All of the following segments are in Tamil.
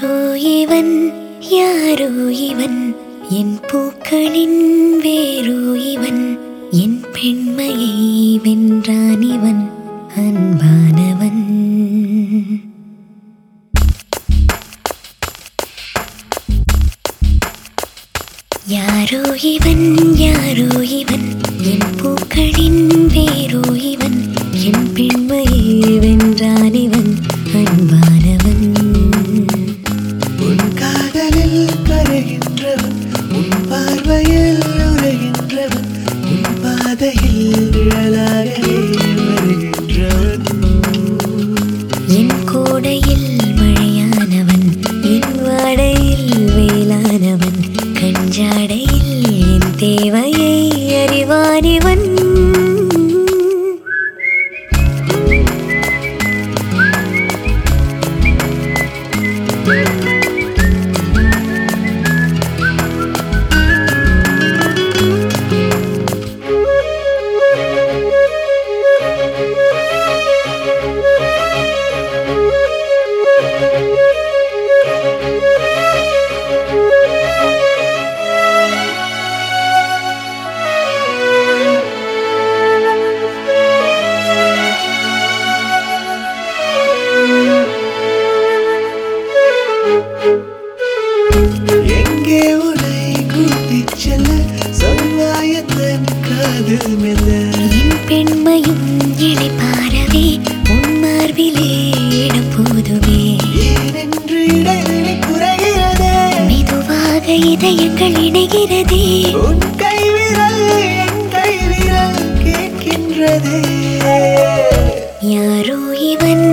யாரோ இவன் யாரோ இவன்? என் பூக்களின் வேரோ இவன்? என் பெண்மையை வென்றான் இவன் அன்பானவன். யாரோ இவன் யாரோ இவன்? என் பூக்களின் வேரோ இவன்? என் பெண்மையை வென்றான் இவன் Nerelere எங்கே உன்னை கூட்டிச் செல்ல சொல்வாயத்தன் காதல் மெல்ல? என் பெண்மையும் இழைப்பாரவே உன் மார்பிலே இடம் போதுமே. ஏனென்று இடைவெளி குறைகிறதே? மெதுவாக இதயங்கள் இணைகிறதே. உன் கைவிரல் என் கைவிரல் கேட்கின்றதே. யாரோ இவன்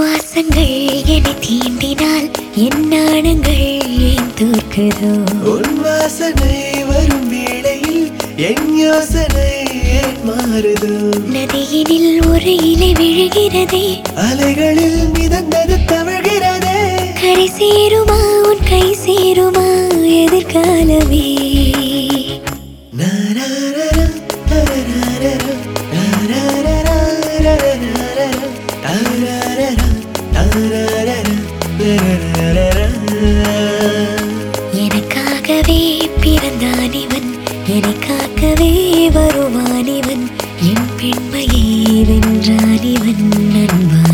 சுவாசங்கள் என்னை தீண்டினால் என் நாணங்கள் ஏன் தோற்குதோ? உன் வாசனை வரும் வேளையில் என் யோசனை மாறுதோ? நதியினில் ஒரு இலை விழுகிறதே. அலைகளில் மிதந்தது தவழ்கிறதே. கரை சேருமா? உன் கை சேருமா? எதிர்காலமே. நாராரரா, நாராரரா, வென்றான் இவன் அன்பானவன்